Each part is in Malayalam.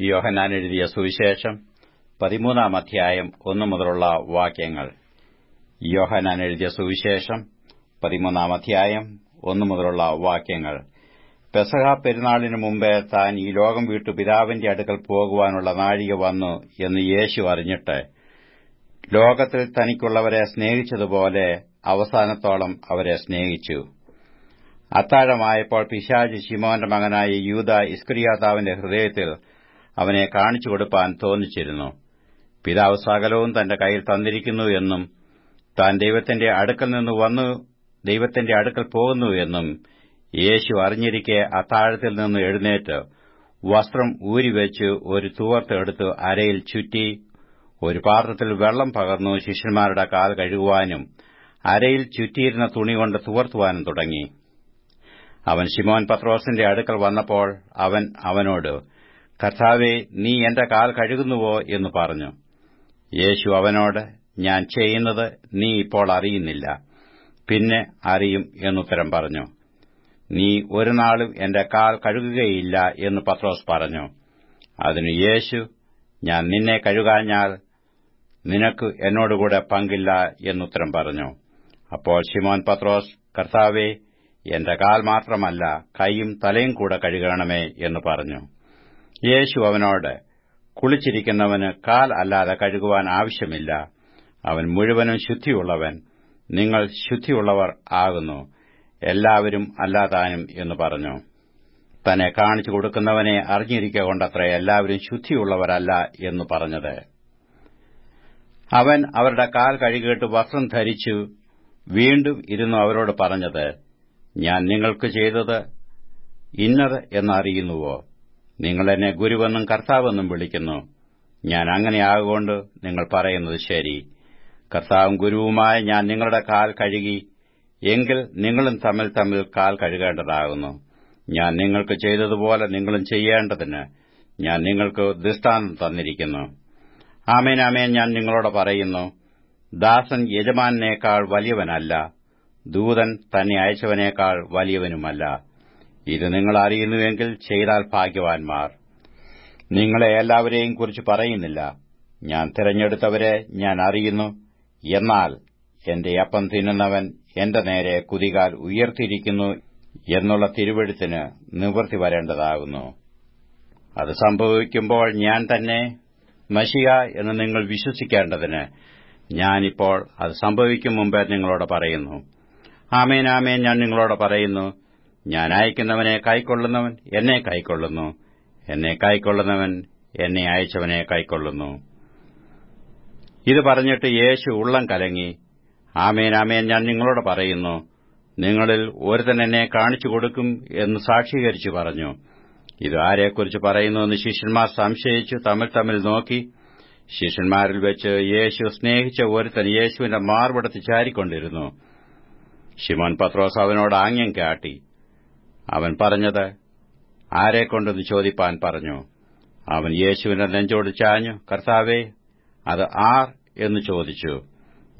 യോഹന്നാൻ എഴുതിയ സുവിശേഷം പതിമൂന്നാം അധ്യായം ഒന്നു മുതലുള്ള വാക്യങ്ങൾ. യോഹനാൻ എഴുതിയ സുവിശേഷം പതിമൂന്നാം അധ്യായം ഒന്നു മുതലുള്ള വാക്യങ്ങൾ. പെസഹ പെരുന്നാളിന് മുമ്പേ താൻ ഈ ലോകം വിട്ടു പിതാവിന്റെ അടുക്കൽ പോകുവാനുള്ള നാഴിക വന്നു എന്ന് യേശു അറിഞ്ഞിട്ട് ലോകത്തിൽ തനിക്കുള്ളവരെ സ്നേഹിച്ചതുപോലെ അവസാനത്തോളം അവരെ സ്നേഹിച്ചു. അത്താഴമായപ്പോൾ പിശാജ് ശിമോന്റെ മകനായ യൂത ഇസ്ക്രിയാതാവിന്റെ ഹൃദയത്തിൽ അവനെ കാണിച്ചു കൊടുപ്പാൻ തോന്നിച്ചിരുന്നു. പിതാവ് സകലവും തന്റെ കയ്യിൽ തന്നിരിക്കുന്നു എന്നും താൻ ദൈവത്തിന്റെ അടുക്കൽ നിന്ന് വന്നു ദൈവത്തിന്റെ അടുക്കൽ പോകുന്നു എന്നും യേശു അറിഞ്ഞിരിക്കെ അത്താഴത്തിൽ നിന്ന് എഴുന്നേറ്റ് വസ്ത്രം ഊരിവെച്ച് ഒരു തൂവർത്തെടുത്ത് അരയിൽ ചുറ്റി ഒരു പാത്രത്തിൽ വെള്ളം പകർന്നു ശിഷ്യന്മാരുടെ കാൽ കഴുകുവാനും അരയിൽ ചുറ്റിയിരുന്ന തുണി കൊണ്ട് തുവർത്തുവാനും തുടങ്ങി. അവൻ ശിമോൻ പത്രോസിന്റെ അടുക്കൽ വന്നപ്പോൾ അവൻ അവനോട് കർത്താവെ നീ എന്റെ കാൽ കഴുകുന്നുവോ എന്ന് പറഞ്ഞു. യേശു അവനോട് ഞാൻ ചെയ്യുന്നത് നീ ഇപ്പോൾ അറിയുന്നില്ല. പിന്നെ അറിയും എന്നുത്തരം പറഞ്ഞു. നീ ഒരു നാളും എന്റെ കാൽ കഴുകുകയില്ല എന്ന് പത്രോസ് പറഞ്ഞു. അതിനു യേശു ഞാൻ നിന്നെ കഴുകാഞ്ഞാൽ നിനക്ക് എന്നോടുകൂടെ പങ്കില്ല എന്നുത്തരം പറഞ്ഞു. അപ്പോൾ ഷിമോൻ പത്രോസ് കർത്താവെ എന്റെ കാൽ മാത്രമല്ല കൈയും തലയും കൂടെ കഴുകണമേ എന്ന് പറഞ്ഞു. യേശു അവനോട് കുളിച്ചിരിക്കുന്നവന് കാൽ അല്ലാതെ കഴുകുവാൻ ആവശ്യമില്ല. അവൻ മുഴുവനും ശുദ്ധിയുള്ളവൻ. നിങ്ങൾ ശുദ്ധിയുള്ളവർ ആകുന്നു. എല്ലാവരും അല്ലാതാനും എന്ന് പറഞ്ഞു. തന്നെ കാണിച്ചു കൊടുക്കുന്നവനെ അറിഞ്ഞിരിക്കുക കൊണ്ടത്ര എല്ലാവരും ശുദ്ധിയുള്ളവരല്ല എന്ന് പറഞ്ഞത്. അവൻ അവരുടെ കാൽ കഴുകിയിട്ട് വസ്ത്രം ധരിച്ചു വീണ്ടും ഇരുന്നു അവരോട് പറഞ്ഞത് ഞാൻ നിങ്ങൾക്ക് ചെയ്തത് ഇന്നത് എന്നറിയുന്നുവോ? നിങ്ങൾ എന്നെ ഗുരുവെന്നും കർത്താവെന്നും വിളിക്കുന്നു. ഞാൻ അങ്ങനെയാകൊണ്ട് നിങ്ങൾ പറയുന്നത് ശരി. കർത്താവും ഗുരുവുമായി ഞാൻ നിങ്ങളുടെ കാൽ കഴുകി എങ്കിൽ നിങ്ങളും തമ്മിൽ തമ്മിൽ കാൽ കഴുകേണ്ടതാകുന്നു. ഞാൻ നിങ്ങൾക്ക് ചെയ്തതുപോലെ നിങ്ങളും ചെയ്യേണ്ടതിന് ഞാൻ നിങ്ങൾക്ക് ദൃഷ്ടാന്തം തന്നിരിക്കുന്നു. ആമേൻ ആമേൻ ഞാൻ നിങ്ങളോട് പറയുന്നു ദാസൻ യജമാനേക്കാൾ വലിയവനല്ല ദൂതൻ തന്നെ അയച്ചവനേക്കാൾ വലിയവനുമല്ല. ഇത് നിങ്ങൾ അറിയുന്നുവെങ്കിൽ ചെയ്താൽ ഭാഗ്യവാൻമാർ നിങ്ങളെ എല്ലാവരെയും കുറിച്ച് പറയുന്നില്ല. ഞാൻ തിരഞ്ഞെടുത്തവരെ ഞാൻ അറിയുന്നു. എന്നാൽ എന്റെ അപ്പം തിന്നുന്നവൻ എന്റെ നേരെ കുതികാൽ ഉയർത്തിയിരിക്കുന്നു എന്നുള്ള തിരുവെഴുത്തിന് നിവൃത്തി വരേണ്ടതാകുന്നു. അത് സംഭവിക്കുമ്പോൾ ഞാൻ തന്നെ മഷിക എന്ന് നിങ്ങൾ വിശ്വസിക്കേണ്ടതിന് ഞാനിപ്പോൾ അത് സംഭവിക്കും മുമ്പേ നിങ്ങളോട് പറയുന്നു. ആമേൻ ആമേൻ ഞാൻ നിങ്ങളോട് പറയുന്നു. ഞാൻ അയക്കുന്നവനെ കൈക്കൊള്ളുന്നവൻ എന്നെ കൈക്കൊള്ളുന്നു. എന്നെ കൈക്കൊള്ളുന്നവൻ എന്നെ അയച്ചവനെ കൈക്കൊള്ളുന്നു. ഇത് പറഞ്ഞിട്ട് യേശു ഉള്ളം കലങ്ങി. ആമേൻ ആമേൻ ഞാൻ നിങ്ങളോട് പറയുന്നു. നിങ്ങളിൽ ഒരുത്തൻ എന്നെ കാണിച്ചു കൊടുക്കും എന്ന് സാക്ഷീകരിച്ചു പറഞ്ഞു. ഇത് ആരെക്കുറിച്ച് പറയുന്നുവെന്ന് ശിഷ്യന്മാർ സംശയിച്ചു തമ്മിൽ തമ്മിൽ നോക്കി. ശിഷ്യന്മാരിൽ വെച്ച് യേശു സ്നേഹിച്ച ഒരുത്തൻ യേശുവിന്റെ മാർവിടത്ത് ചാരിക്കൊണ്ടിരുന്നു. ഷിമോൻ പത്രോസ് അവനോട് ആംഗ്യം കാട്ടി. അവൻ പറഞ്ഞത്. ആരെക്കൊണ്ടെന്ന് ചോദിപ്പാൻ പറഞ്ഞു. അവൻ യേശുവിനെ നെഞ്ചോട് ചാഞ്ഞു കർത്താവേ അത് ആർ എന്ന് ചോദിച്ചു.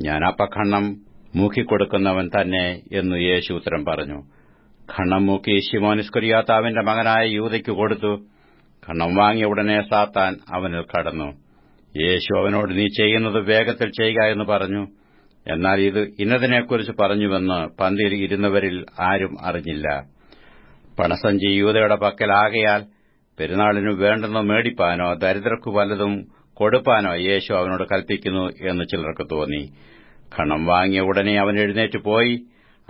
ഞാൻ അപ്പഖണ്ണം മൂക്കിക്കൊടുക്കുന്നവൻ തന്നെ എന്നു യേശു ഉത്തരം പറഞ്ഞു. ഖണ്ണം മൂക്കി ശിമോനിസ്കുരിയാത്താവിന്റെ മകനായ യൂതയ്ക്ക് കൊടുത്തു. ഖണ്ണം വാങ്ങിയ ഉടനെ സാത്താൻ അവനിൽ കടന്നു. യേശു അവനോട് നീ ചെയ്യുന്നത് വേഗത്തിൽ ചെയ്യുക എന്ന് പറഞ്ഞു. എന്നാൽ ഇത് ഇന്നതിനെക്കുറിച്ച് പറഞ്ഞുവെന്ന് പന്തിയിൽ ഇരുന്നവരിൽ ആരും അറിഞ്ഞില്ല. പണസഞ്ചി യൂതയുടെ പക്കലാകയാൽ പെരുന്നാളിനു വേണ്ടെന്ന് മേടിപ്പാനോ ദരിദ്രർക്കു വല്ലതും കൊടുപ്പാനോ യേശു അവനോട് കൽപ്പിക്കുന്നു എന്ന് ചിലർക്ക് തോന്നി. ഖണം വാങ്ങിയ ഉടനെ അവൻ എഴുന്നേറ്റ് പോയി.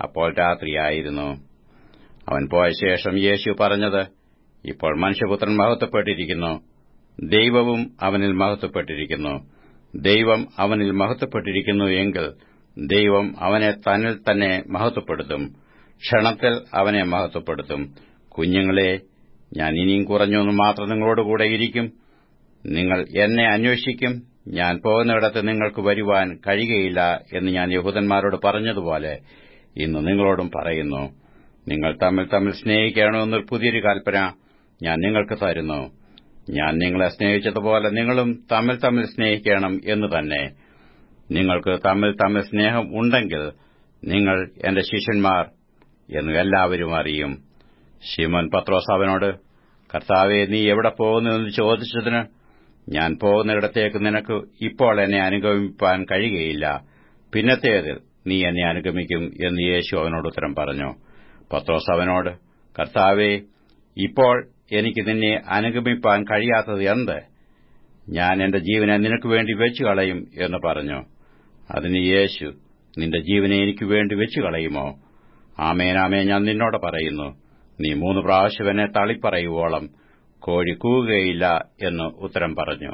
അപ്പോൾ രാത്രിയായിരുന്നു. അവൻ പോയ ശേഷം യേശു പറഞ്ഞത് ഇപ്പോൾ മനുഷ്യപുത്രൻ മഹത്വപ്പെട്ടിരിക്കുന്നു. ദൈവവും അവനിൽ മഹത്വപ്പെട്ടിരിക്കുന്നു. ദൈവം അവനിൽ മഹത്വപ്പെട്ടിരിക്കുന്നു എങ്കിൽ ദൈവം അവനെ തന്നിൽ തന്നെ മഹത്വപ്പെടുത്തും. ക്ഷണത്തിൽ അവനെ മഹത്വപ്പെടുത്തും. കുഞ്ഞുങ്ങളെ ഞാൻ ഇനിയും കുറഞ്ഞൊന്നും മാത്രം നിങ്ങളോട് ഇരിക്കും. നിങ്ങൾ എന്നെ അന്വേഷിക്കും. ഞാൻ പോകുന്നിടത്ത് നിങ്ങൾക്ക് വരുവാൻ കഴിയുകയില്ല എന്ന് ഞാൻ യഹൂദന്മാരോട് പറഞ്ഞതുപോലെ ഇന്ന് നിങ്ങളോടും പറയുന്നു. നിങ്ങൾ തമ്മിൽ തമ്മിൽ സ്നേഹിക്കണമെന്നൊരു പുതിയൊരു കൽപ്പന ഞാൻ നിങ്ങൾക്ക് തരുന്നു. ഞാൻ നിങ്ങളെ സ്നേഹിച്ചതുപോലെ നിങ്ങളും തമ്മിൽ തമ്മിൽ സ്നേഹിക്കണം എന്ന് തന്നെ. നിങ്ങൾക്ക് തമ്മിൽ തമ്മിൽ സ്നേഹം ഉണ്ടെങ്കിൽ നിങ്ങൾ എന്റെ ശിഷ്യന്മാർ എന്ന് എല്ലാവരും അറിയും. ശിമൻ പത്രോസ് അവനോട് കർത്താവെ നീ എവിടെ പോകുന്നുവെന്ന് ചോദിച്ചതിന് ഞാൻ പോകുന്നിടത്തേക്ക് നിനക്ക് ഇപ്പോൾ എന്നെ അനുഗമിപ്പാൻ കഴിയുകയില്ല. പിന്നത്തേതിൽ നീ എന്നെ അനുഗമിക്കും എന്ന് യേശു അവനോട് ഉത്തരം പറഞ്ഞു. പത്രോസ് അവനോട് കർത്താവെ ഇപ്പോൾ എനിക്ക് നിന്നെ അനുഗമിപ്പാൻ കഴിയാത്തത് എന്ത്? ഞാൻ എന്റെ ജീവനെ നിനക്ക് വേണ്ടി വെച്ചു കളയും എന്ന് പറഞ്ഞു. അതിന് യേശു നിന്റെ ജീവനെ എനിക്ക് വേണ്ടി വെച്ചു കളയുമോ ആമേനാമേ ഞാൻ നിന്നോട് പറയുന്നു നീ മൂന്ന് പ്രാവശ്യം എന്നെ തള്ളിപ്പറയുവോളം കോഴി കൂകുകയില്ല എന്ന് ഉത്തരം പറഞ്ഞു.